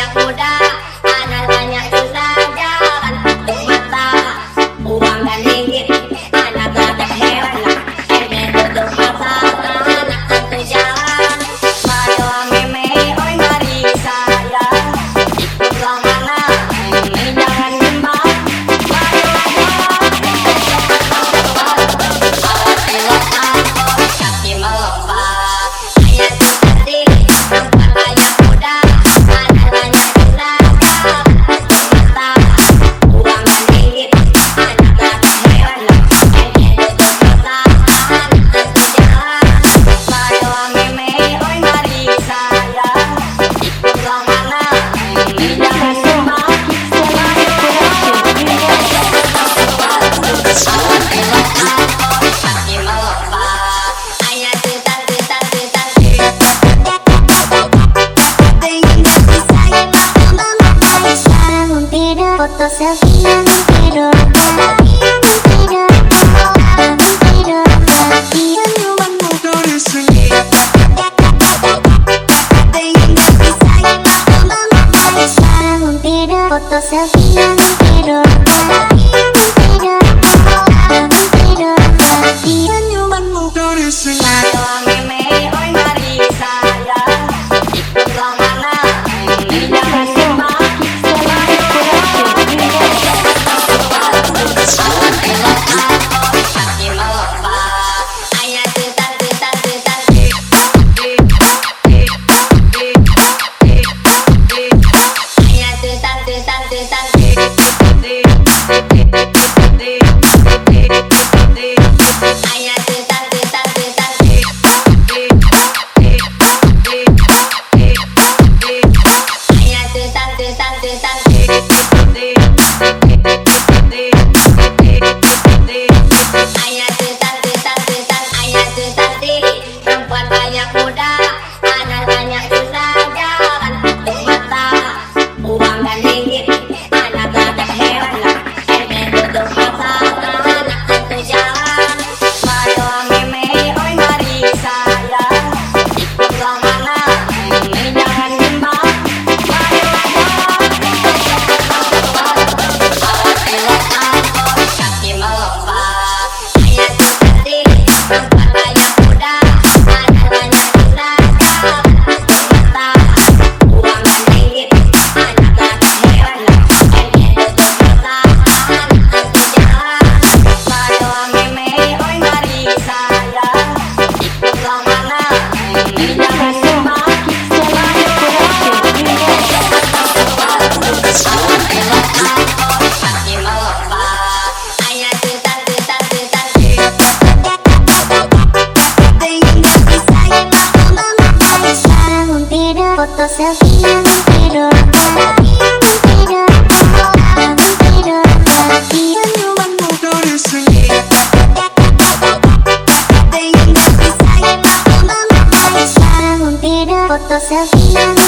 yang muda フォトセッショ Josefina, no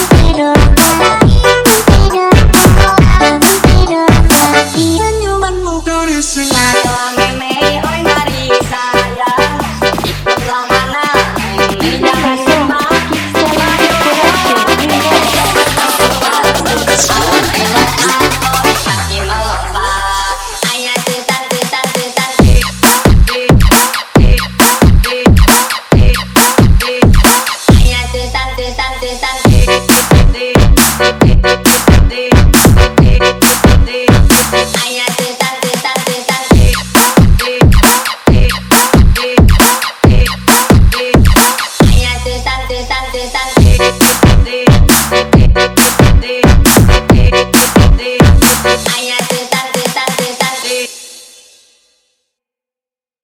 Thank